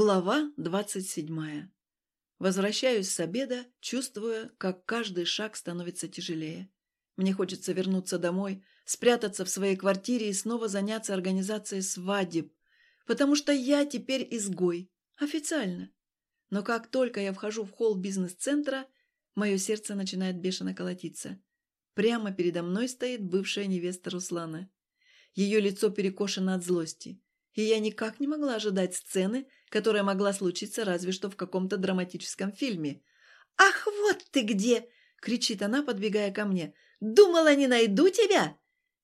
Глава двадцать седьмая. Возвращаюсь с обеда, чувствуя, как каждый шаг становится тяжелее. Мне хочется вернуться домой, спрятаться в своей квартире и снова заняться организацией свадеб, потому что я теперь изгой, официально. Но как только я вхожу в холл бизнес-центра, мое сердце начинает бешено колотиться. Прямо передо мной стоит бывшая невеста Руслана. Ее лицо перекошено от злости и я никак не могла ожидать сцены, которая могла случиться разве что в каком-то драматическом фильме. «Ах, вот ты где!» — кричит она, подбегая ко мне. «Думала, не найду тебя!»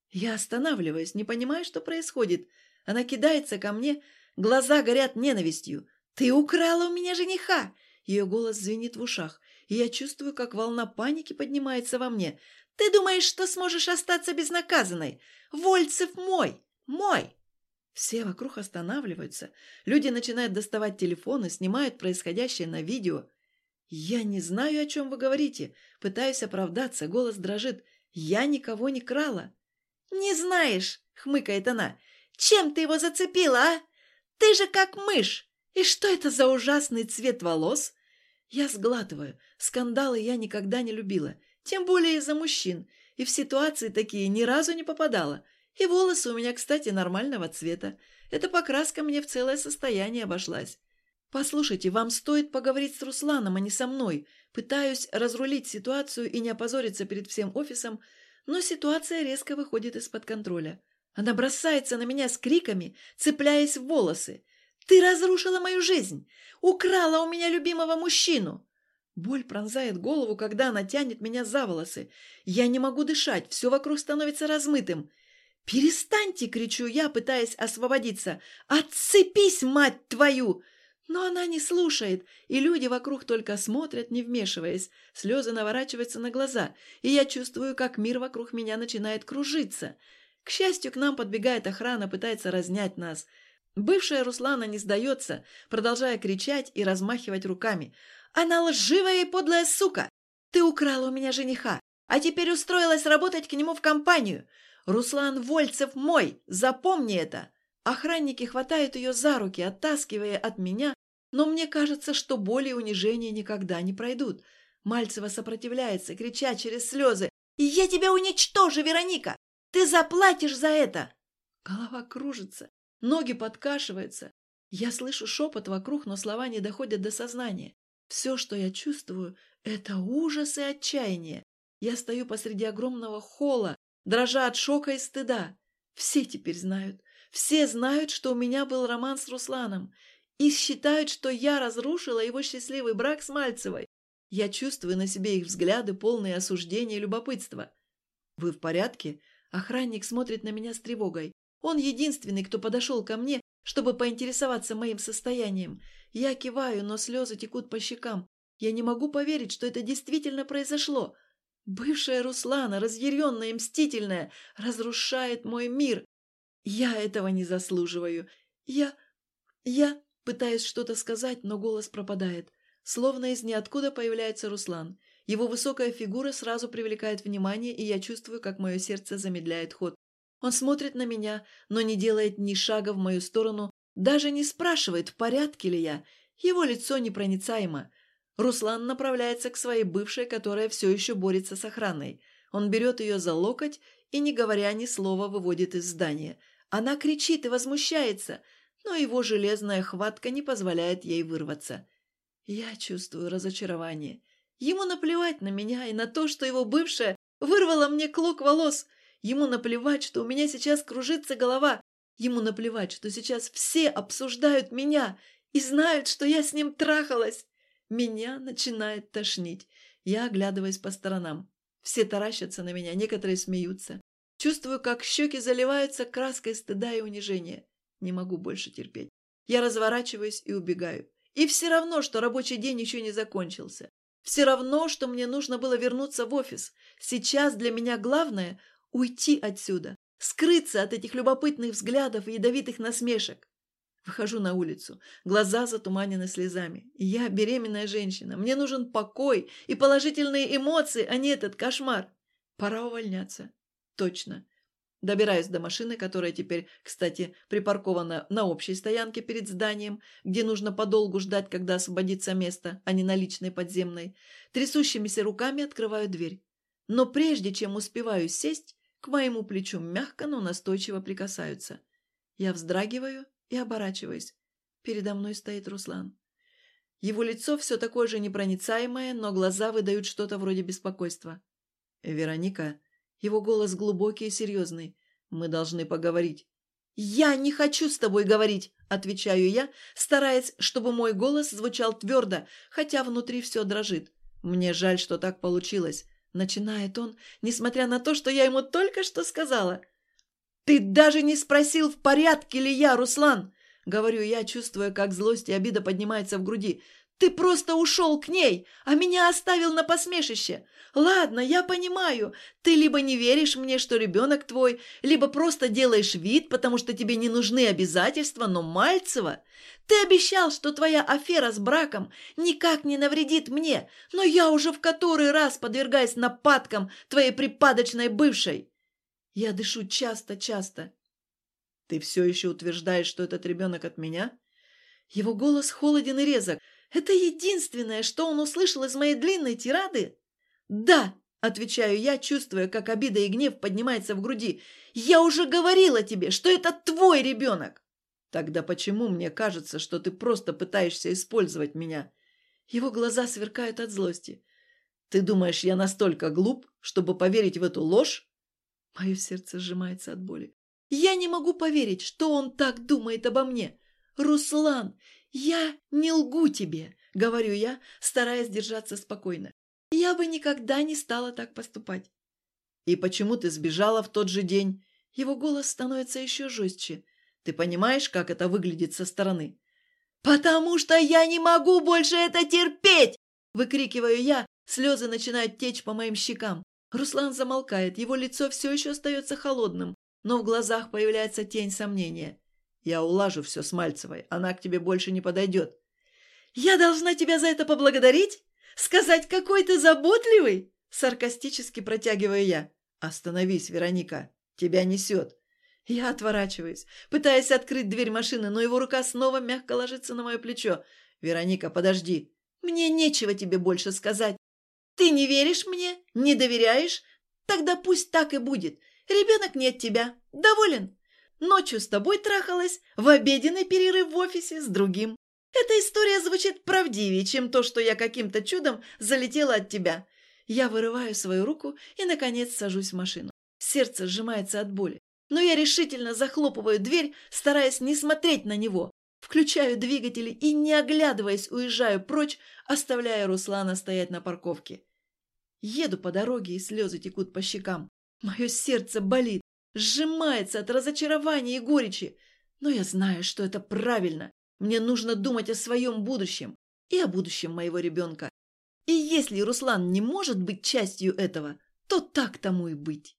Я останавливаюсь, не понимая, что происходит. Она кидается ко мне, глаза горят ненавистью. «Ты украла у меня жениха!» Ее голос звенит в ушах, и я чувствую, как волна паники поднимается во мне. «Ты думаешь, что сможешь остаться безнаказанной? Вольцев мой! Мой!» Все вокруг останавливаются. Люди начинают доставать телефоны, снимают происходящее на видео. «Я не знаю, о чем вы говорите. Пытаюсь оправдаться, голос дрожит. Я никого не крала». «Не знаешь!» — хмыкает она. «Чем ты его зацепила, а? Ты же как мышь! И что это за ужасный цвет волос?» Я сглатываю. Скандалы я никогда не любила. Тем более из-за мужчин. И в ситуации такие ни разу не попадала. И волосы у меня, кстати, нормального цвета. Эта покраска мне в целое состояние обошлась. Послушайте, вам стоит поговорить с Русланом, а не со мной. Пытаюсь разрулить ситуацию и не опозориться перед всем офисом, но ситуация резко выходит из-под контроля. Она бросается на меня с криками, цепляясь в волосы. «Ты разрушила мою жизнь! Украла у меня любимого мужчину!» Боль пронзает голову, когда она тянет меня за волосы. Я не могу дышать, все вокруг становится размытым. «Перестаньте!» — кричу я, пытаясь освободиться. «Отцепись, мать твою!» Но она не слушает, и люди вокруг только смотрят, не вмешиваясь. Слезы наворачиваются на глаза, и я чувствую, как мир вокруг меня начинает кружиться. К счастью, к нам подбегает охрана, пытается разнять нас. Бывшая Руслана не сдается, продолжая кричать и размахивать руками. «Она лживая и подлая сука! Ты украла у меня жениха, а теперь устроилась работать к нему в компанию!» Руслан Вольцев мой! Запомни это!» Охранники хватают ее за руки, оттаскивая от меня, но мне кажется, что боли и унижения никогда не пройдут. Мальцева сопротивляется, крича через слезы. «Я тебя уничтожу, Вероника! Ты заплатишь за это!» Голова кружится, ноги подкашиваются. Я слышу шепот вокруг, но слова не доходят до сознания. Все, что я чувствую, это ужас и отчаяние. Я стою посреди огромного холла, дрожа от шока и стыда. Все теперь знают. Все знают, что у меня был роман с Русланом. И считают, что я разрушила его счастливый брак с Мальцевой. Я чувствую на себе их взгляды, полные осуждения и любопытства. «Вы в порядке?» Охранник смотрит на меня с тревогой. Он единственный, кто подошел ко мне, чтобы поинтересоваться моим состоянием. Я киваю, но слезы текут по щекам. Я не могу поверить, что это действительно произошло. Бывшая Руслана, разъяренная и мстительная, разрушает мой мир. Я этого не заслуживаю. Я... я... Пытаюсь что-то сказать, но голос пропадает. Словно из ниоткуда появляется Руслан. Его высокая фигура сразу привлекает внимание, и я чувствую, как мое сердце замедляет ход. Он смотрит на меня, но не делает ни шага в мою сторону, даже не спрашивает, в порядке ли я. Его лицо непроницаемо. Руслан направляется к своей бывшей, которая все еще борется с охраной. Он берет ее за локоть и, не говоря ни слова, выводит из здания. Она кричит и возмущается, но его железная хватка не позволяет ей вырваться. Я чувствую разочарование. Ему наплевать на меня и на то, что его бывшая вырвала мне клок волос. Ему наплевать, что у меня сейчас кружится голова. Ему наплевать, что сейчас все обсуждают меня и знают, что я с ним трахалась. Меня начинает тошнить. Я оглядываюсь по сторонам. Все таращатся на меня, некоторые смеются. Чувствую, как щеки заливаются краской стыда и унижения. Не могу больше терпеть. Я разворачиваюсь и убегаю. И все равно, что рабочий день еще не закончился. Все равно, что мне нужно было вернуться в офис. Сейчас для меня главное – уйти отсюда, скрыться от этих любопытных взглядов и ядовитых насмешек. Выхожу на улицу. Глаза затуманены слезами. Я беременная женщина. Мне нужен покой и положительные эмоции, а не этот кошмар. Пора увольняться. Точно. Добираюсь до машины, которая теперь, кстати, припаркована на общей стоянке перед зданием, где нужно подолгу ждать, когда освободится место, а не на личной подземной. Трясущимися руками открываю дверь. Но прежде чем успеваю сесть, к моему плечу мягко, но настойчиво прикасаются. Я вздрагиваю и оборачиваюсь. Передо мной стоит Руслан. Его лицо все такое же непроницаемое, но глаза выдают что-то вроде беспокойства. «Вероника», его голос глубокий и серьезный. «Мы должны поговорить». «Я не хочу с тобой говорить», – отвечаю я, стараясь, чтобы мой голос звучал твердо, хотя внутри все дрожит. «Мне жаль, что так получилось», – начинает он, несмотря на то, что я ему только что сказала. «Ты даже не спросил, в порядке ли я, Руслан!» — говорю я, чувствуя, как злость и обида поднимается в груди. Ты просто ушел к ней, а меня оставил на посмешище. Ладно, я понимаю, ты либо не веришь мне, что ребенок твой, либо просто делаешь вид, потому что тебе не нужны обязательства, но Мальцева... Ты обещал, что твоя афера с браком никак не навредит мне, но я уже в который раз подвергаюсь нападкам твоей припадочной бывшей. Я дышу часто-часто. Ты все еще утверждаешь, что этот ребенок от меня? Его голос холоден и резок. Это единственное, что он услышал из моей длинной тирады? Да, отвечаю я, чувствуя, как обида и гнев поднимается в груди. Я уже говорила тебе, что это твой ребенок. Тогда почему мне кажется, что ты просто пытаешься использовать меня? Его глаза сверкают от злости. Ты думаешь, я настолько глуп, чтобы поверить в эту ложь? Мое сердце сжимается от боли. Я не могу поверить, что он так думает обо мне. Руслан, «Я не лгу тебе», — говорю я, стараясь держаться спокойно. «Я бы никогда не стала так поступать». «И почему ты сбежала в тот же день?» Его голос становится еще жестче. «Ты понимаешь, как это выглядит со стороны?» «Потому что я не могу больше это терпеть!» Выкрикиваю я, слезы начинают течь по моим щекам. Руслан замолкает, его лицо все еще остается холодным, но в глазах появляется тень сомнения. Я улажу все с Мальцевой. Она к тебе больше не подойдет. Я должна тебя за это поблагодарить? Сказать, какой ты заботливый? Саркастически протягиваю я. Остановись, Вероника. Тебя несет. Я отворачиваюсь, пытаясь открыть дверь машины, но его рука снова мягко ложится на мое плечо. «Вероника, подожди. Мне нечего тебе больше сказать. Ты не веришь мне? Не доверяешь? Тогда пусть так и будет. Ребенок не от тебя. Доволен? Ночью с тобой трахалась, в обеденный перерыв в офисе с другим. Эта история звучит правдивее, чем то, что я каким-то чудом залетела от тебя. Я вырываю свою руку и, наконец, сажусь в машину. Сердце сжимается от боли. Но я решительно захлопываю дверь, стараясь не смотреть на него. Включаю двигатели и, не оглядываясь, уезжаю прочь, оставляя Руслана стоять на парковке. Еду по дороге, и слезы текут по щекам. Мое сердце болит сжимается от разочарования и горечи. Но я знаю, что это правильно. Мне нужно думать о своем будущем и о будущем моего ребенка. И если Руслан не может быть частью этого, то так тому и быть.